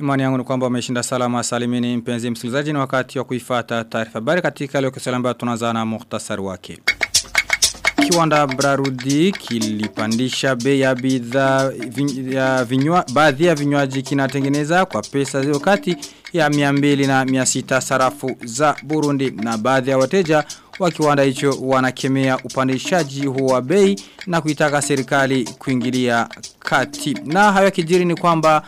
Imani yangu ni kwamba umeshinda salama salimini mpenzi msikilizaji ni wakati wa kuifata taarifa habari katika leo ambayo tunaanza na muhtasari wake. Kiwanda Brarudi kilipandisha bei ya bidhaa ya vinywa baadhi ya vinywaji kinatengeneza kwa pesa zio kati ya 200 na 600 sarafu za Burundi na baadhi ya wateja wa kiwanda hicho wanakemea upandishaji huo wa bei na kuitaka serikali kuingilia kati. Na hayo kijiri ni kwamba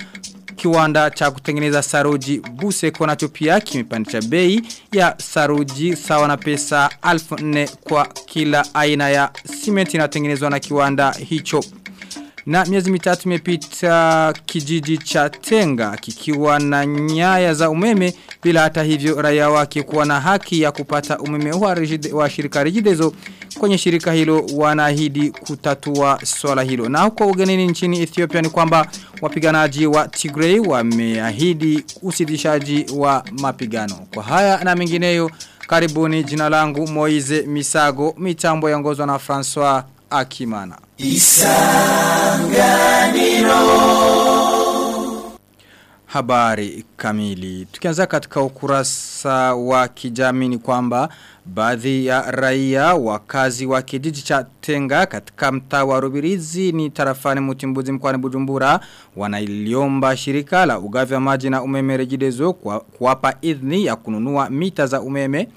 kiwanda cha kutengeneza saruji Buseko nacho pia kimepandisha bei ya saruji sawa na pesa 1400 kwa kila aina ya simenti inatengenezwa na kiwanda hicho. Na miezi mitatu imepita kijiji cha Tenga kikiwa na nyaya za umeme bila hata hivyo raia wake kuwa na haki ya kupata umeme wa, rigide, wa shirika rigidezo kwenye shirika hilo wanaahidi kutatua swala hilo. Na huko ugenini nchini Ethiopia ni kwamba wapiganaji wa Tigray wameahidi usitishaji wa mapigano. Kwa haya na mengineyo karibuni jina langu Moize Misago mitambo yaongozwa na François Akimana. Isanganiro Habari kamili. Tukianza katika ukurasa wa kijamii ni kwamba baadhi ya raia wakazi wa kijiji cha Tenga katika mtaa wa Rubirizi ni tarafani Mutimbuzi mkoani Bujumbura wanailiomba shirika la ugavi wa maji na umeme Regideso kuwapa idhini ya kununua mita za umeme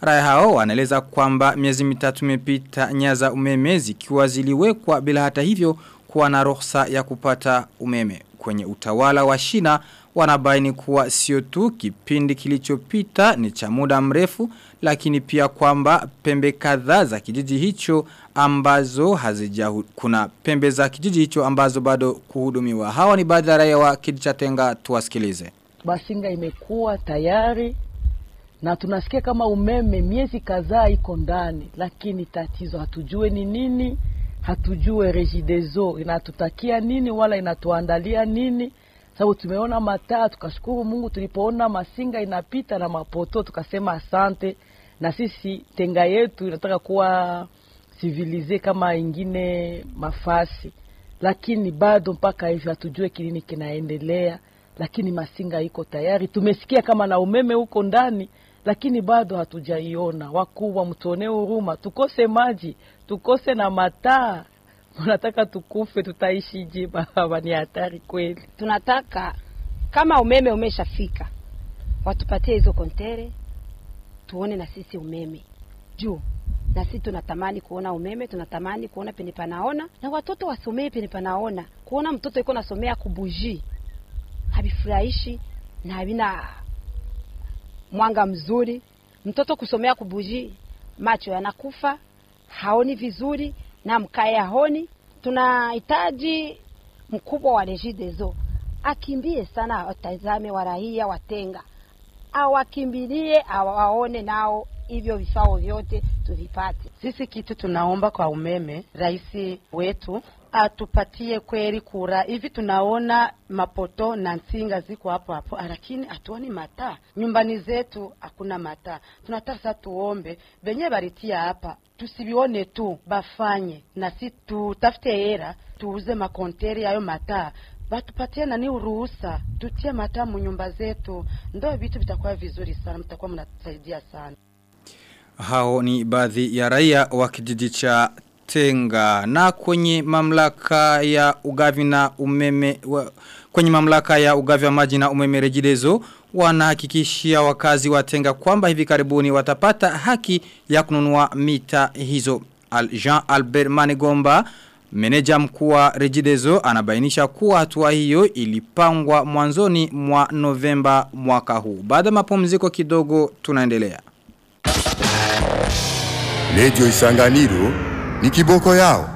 Raya hao wanaeleza kwamba miezi mitatu imepita nyaya za umeme zikiwa ziliwekwa bila hata hivyo kuwa na ruhusa ya kupata umeme. Kwenye utawala wa shina wanabaini kuwa sio tu kipindi kilichopita ni cha muda mrefu lakini pia kwamba pembe kadhaa za kijiji hicho ambazo hazija kuna pembe za kijiji hicho ambazo bado kuhudumiwa. Hawa ni baadhi ya raia wa kijiji cha Tenga tuwasikilize. Basinga imekuwa tayari na tunasikia kama umeme miezi kadhaa iko ndani, lakini tatizo hatujue ni nini, hatujue Regideso inatutakia nini wala inatuandalia nini, sababu tumeona mataa, tukashukuru Mungu tulipoona masinga inapita na mapoto, tukasema asante. Na sisi tenga yetu inataka kuwa sivilize kama ingine mafasi, lakini bado mpaka hivi hatujue kinini kinaendelea, lakini masinga iko tayari. Tumesikia kama na umeme huko ndani lakini bado hatujaiona. Wakubwa, mtuonee huruma, tukose maji, tukose na mataa, mnataka tukufe, tutaishije? Baba, ni hatari kweli. Tunataka kama umeme umeshafika, watupatie hizo kontere, tuone na sisi umeme juu na sisi tunatamani kuona umeme, tunatamani kuona penye panaona, na watoto wasomee penye panaona. Kuona mtoto iko nasomea kubuji habifurahishi na havina mwanga mzuri. Mtoto kusomea kubuji, macho yanakufa, haoni vizuri na mkae haoni. Tunahitaji mkubwa wa Regideso akimbie sana, watazame warahia watenga, awakimbilie, awaone nao hivyo vifao vyote tuvipate. Sisi kitu tunaomba kwa umeme, rais wetu atupatie kweli kura hivi. Tunaona mapoto na nsinga ziko hapo hapo, lakini hatuoni mata nyumbani zetu, hakuna mataa. Tunataka sasa tuombe venye baritia hapa, tusivione tu, bafanye na si tutafute hera, tuuze makonteri hayo mataa batupatie nani uruhusa, tutie mataa mu nyumba zetu, ndo vitu vitakuwa vizuri sana, mtakuwa mnatusaidia sana. Hao ni baadhi ya raia wa kijiji cha Tenga na kwenye mamlaka ya ugavi na umeme wa, kwenye mamlaka ya ugavi wa maji na umeme rejidezo wanahakikishia wakazi wa Tenga kwamba hivi karibuni watapata haki ya kununua mita hizo. Al Jean Albert Manegomba Meneja mkuu wa Rejidezo anabainisha kuwa hatua hiyo ilipangwa mwanzoni mwa Novemba mwaka huu. Baada mapumziko kidogo tunaendelea. Radio Isanganiro ni kiboko yao.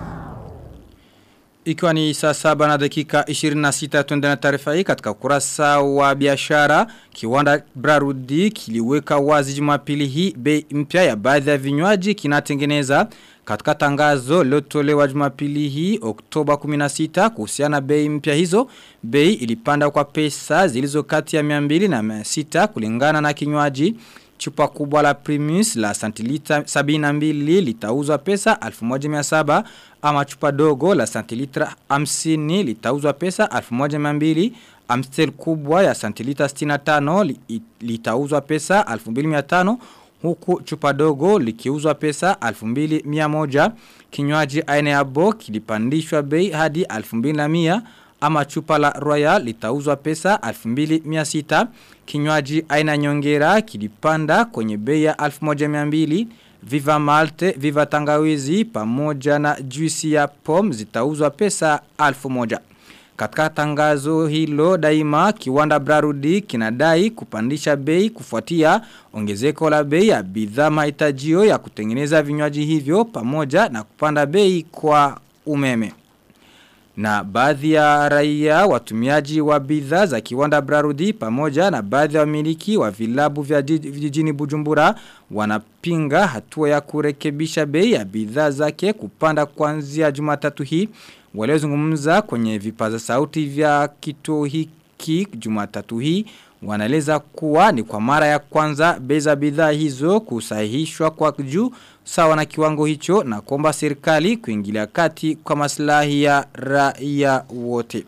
Ikiwa ni saa saba na dakika 26 tuende na taarifa hii katika ukurasa wa biashara. Kiwanda Brarudi kiliweka wazi Jumapili hii bei mpya ya baadhi ya vinywaji kinatengeneza. Katika tangazo lilotolewa Jumapili hii Oktoba 16 kuhusiana bei mpya hizo bei ilipanda kwa pesa zilizo kati ya 200 na 600 kulingana na kinywaji chupa kubwa la Primus la santilita 72 litauzwa pesa 1700 ama chupa dogo la santilita 50 litauzwa pesa 1200 Amstel kubwa ya santilita 65 li, litauzwa pesa 2500 huku chupa dogo likiuzwa pesa 2100 kinywaji aina ya bo kilipandishwa bei hadi 2100 ama chupa la Royal litauzwa pesa 2600 kinywaji aina nyongera kilipanda kwenye bei ya 1200 Viva Malte, Viva Tangawizi pamoja na juisi ya pom zitauzwa pesa 1000 katika tangazo hilo daima kiwanda Brarudi kinadai kupandisha bei kufuatia ongezeko la bei ya bidhaa mahitajio ya kutengeneza vinywaji hivyo pamoja na kupanda bei kwa umeme. Na baadhi ya raia watumiaji wa bidhaa za kiwanda Brarudi pamoja na baadhi ya wamiliki wa vilabu vya jijini Bujumbura wanapinga hatua ya kurekebisha bei ya bidhaa zake kupanda kuanzia Jumatatu hii. Waliozungumza kwenye vipaza sauti vya kituo hiki Jumatatu hii wanaeleza kuwa ni kwa mara ya kwanza bei za bidhaa hizo kusahihishwa kwa juu sawa na kiwango hicho na kuomba serikali kuingilia kati kwa maslahi ya raia wote.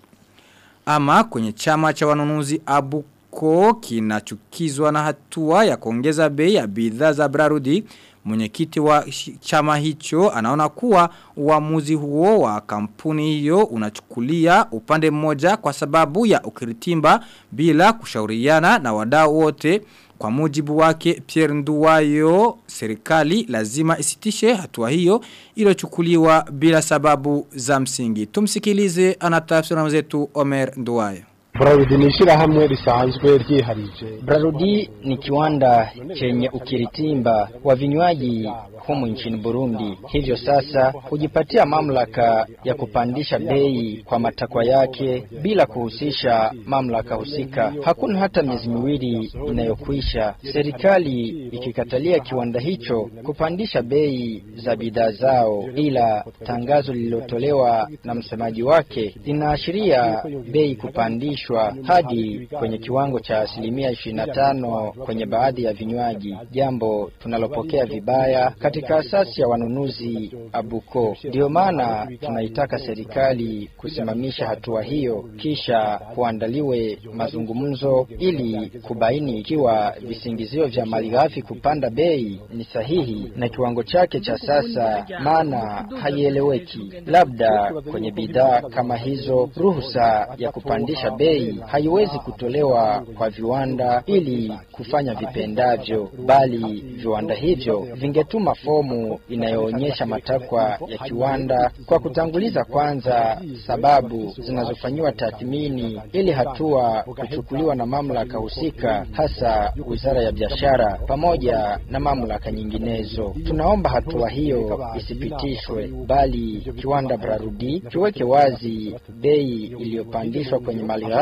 Ama kwenye chama cha wanunuzi Abuko kinachukizwa na hatua ya kuongeza bei ya bidhaa za Brarudi Mwenyekiti wa chama hicho anaona kuwa uamuzi huo wa kampuni hiyo unachukulia upande mmoja kwa sababu ya ukiritimba bila kushauriana na wadau wote. Kwa mujibu wake Pierre Nduwayo serikali lazima isitishe hatua hiyo iliyochukuliwa bila sababu za msingi. Tumsikilize anatafsiri na mzetu Omer Nduwayo. Brarudi ni ishirahamwe risanzwe ryiharije. Brarudi ni kiwanda chenye ukiritimba wa vinywaji humu nchini Burundi. Hivyo sasa hujipatia mamlaka ya kupandisha bei kwa matakwa yake bila kuhusisha mamlaka husika. Hakuna hata miezi miwili inayokwisha serikali ikikatalia kiwanda hicho kupandisha bei za bidhaa zao, ila tangazo lililotolewa na msemaji wake linaashiria bei kupandishwa hadi kwenye kiwango cha asilimia 25 kwenye baadhi ya vinywaji, jambo tunalopokea vibaya katika asasi ya wanunuzi Abuko. Ndiyo maana tunaitaka serikali kusimamisha hatua hiyo, kisha kuandaliwe mazungumzo ili kubaini ikiwa visingizio vya malighafi kupanda bei ni sahihi na kiwango chake cha sasa, maana haieleweki. Labda kwenye bidhaa kama hizo, ruhusa ya kupandisha bei haiwezi kutolewa kwa viwanda ili kufanya vipendavyo, bali viwanda hivyo vingetuma fomu inayoonyesha matakwa ya kiwanda kwa kutanguliza kwanza sababu zinazofanyiwa tathmini ili hatua kuchukuliwa na mamlaka husika, hasa Wizara ya Biashara pamoja na mamlaka nyinginezo. Tunaomba hatua hiyo isipitishwe, bali kiwanda Brarudi kiweke wazi bei iliyopandishwa kwenye malighafi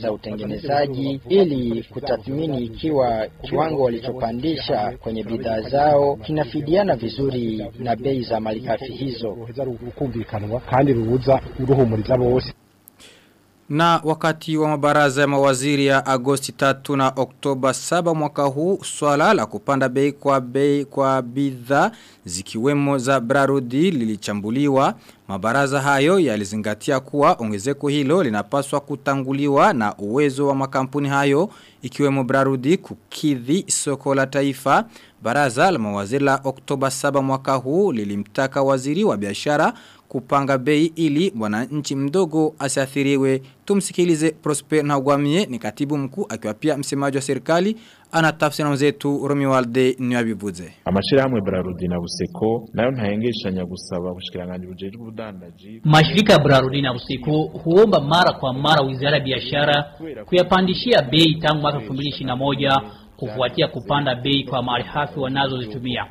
za utengenezaji ili kutathmini ikiwa kiwango walichopandisha kwenye bidhaa zao kinafidiana vizuri na bei za malighafi hizo. kandi ruhuza uruhumuriza bose Na wakati wa mabaraza ya mawaziri ya Agosti 3 na Oktoba 7 mwaka huu swala la kupanda bei kwa bei kwa bidhaa zikiwemo za Brarudi lilichambuliwa. Mabaraza hayo yalizingatia kuwa ongezeko hilo linapaswa kutanguliwa na uwezo wa makampuni hayo ikiwemo Brarudi kukidhi soko la taifa. Baraza la mawaziri la Oktoba 7 mwaka huu lilimtaka waziri wa biashara kupanga bei ili mwananchi mdogo asiathiriwe. Tumsikilize Prosper Ntagwamie ni katibu mkuu akiwa pia msemaji wa serikali anatafsiri na mzetu Romualde Niyabivuze. amashirahamwe Brarudi na Buseko nayo ntahengeshanya gusaba ubushikiranganje bujejwe ubudandaji Mashirika ya Brarudi na Buseko huomba mara kwa mara Wizara ya Biashara kuyapandishia bei tangu mwaka 2021 kufuatia kupanda bei kwa mali malighafi wanazozitumia.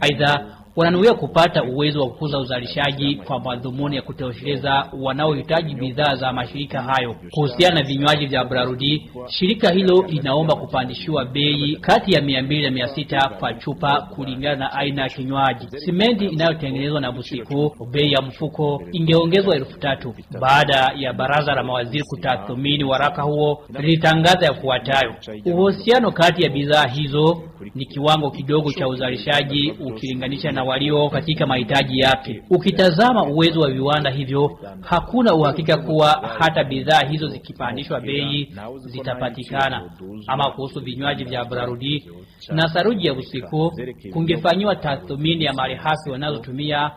Aidha wananuia kupata uwezo wa kukuza uzalishaji kwa madhumuni ya kutosheleza wanaohitaji bidhaa za mashirika hayo. Kuhusiana na vinywaji vya Brarudi, shirika hilo linaomba kupandishiwa bei kati ya 200 na 600 kwa chupa kulingana na aina ya kinywaji. Simenti inayotengenezwa na Busiku, bei ya mfuko ingeongezwa elfu tatu. Baada ya baraza la mawaziri kutathmini waraka huo, lilitangaza yafuatayo: uhusiano kati ya bidhaa hizo ni kiwango kidogo cha uzalishaji ukilinganisha na walio katika mahitaji yake. Ukitazama uwezo wa viwanda hivyo, hakuna uhakika kuwa hata bidhaa hizo zikipandishwa bei zitapatikana. Ama kuhusu vinywaji vya Brarudi na saruji ya usiku, kungefanyiwa tathmini ya malighafi wanazotumia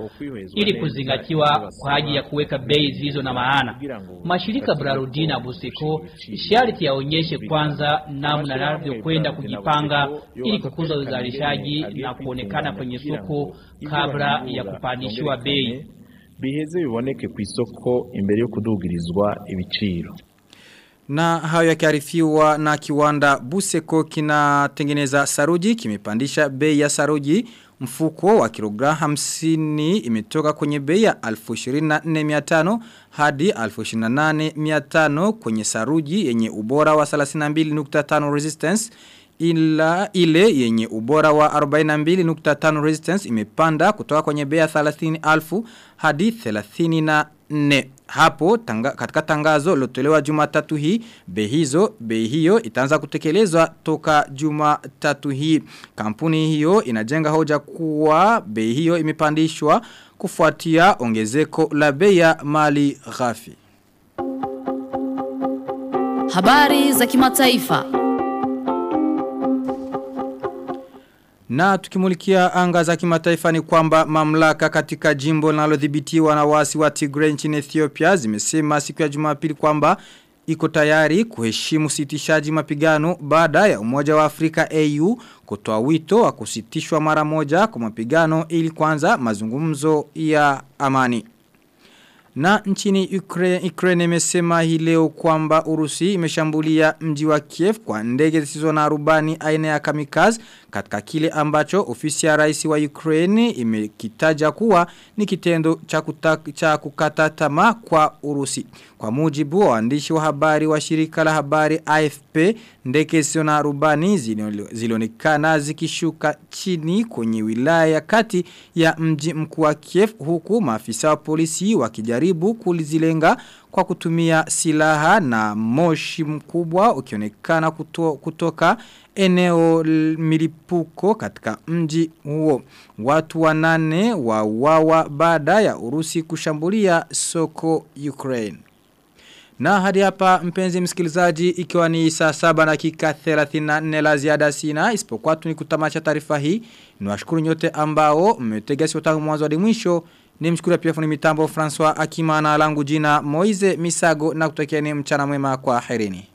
ili kuzingatiwa kwa ajili ya kuweka bei zilizo na maana. Mashirika Brarudi na Busiko sharti yaonyeshe kwanza namna yanavyokwenda kujipanga ili kukuza uzalishaji na kuonekana kwenye soko kabla ya kupandishiwa bei. biheze biboneke ku isoko imbere yo kudugirizwa ibiciro. Na hayo yakiarifiwa na kiwanda Buseko kinatengeneza saruji kimepandisha bei ya saruji. Mfuko wa kilogramu 50 imetoka kwenye bei ya 24500 hadi 28500 kwenye saruji yenye ubora wa 32.5 resistance ila ile yenye ubora wa 42.5 resistance imepanda kutoka kwenye bei ya 30,000 hadi 34 hapo tanga, katika tangazo lilotolewa Jumatatu hii bei hizo bei hiyo itaanza kutekelezwa toka Jumatatu hii. Kampuni hiyo inajenga hoja kuwa bei hiyo imepandishwa kufuatia ongezeko la bei ya mali ghafi. Habari za kimataifa. Na tukimulikia anga za kimataifa ni kwamba mamlaka katika jimbo linalodhibitiwa na wasi wa Tigray nchini Ethiopia zimesema siku ya Jumapili kwamba iko tayari kuheshimu sitishaji mapigano baada ya Umoja wa Afrika AU kutoa wito wa kusitishwa mara moja kwa mapigano ili kwanza mazungumzo ya amani. Na nchini Ukraine, Ukraine imesema hii leo kwamba Urusi imeshambulia mji wa Kiev kwa ndege zisizo na rubani aina ya kamikaze katika kile ambacho ofisi ya rais wa Ukraine imekitaja kuwa ni kitendo cha, cha kukata tamaa kwa Urusi. Kwa mujibu wa waandishi wa habari wa shirika la habari AFP, ndege zisizo na rubani zilionekana zikishuka chini kwenye wilaya ya kati ya mji mkuu wa Kiev huku maafisa wa polisi wakijaribu kulizilenga kwa kutumia silaha na moshi mkubwa ukionekana kuto, kutoka eneo milipuko katika mji huo. Watu wanane wa wawa baada ya Urusi kushambulia soko Ukraine. Na hadi hapa mpenzi msikilizaji ikiwa ni saa saba na kika 34 la ziada sina isipokuwa tu ni kutamacha taarifa hii. Niwashukuru nyote ambao mmetega sio tangu mwanzo hadi mwisho. Ni mshukuru pia fundi mitambo François Akimana langu jina Moize Misago na kutakia ni mchana mwema kwa herini.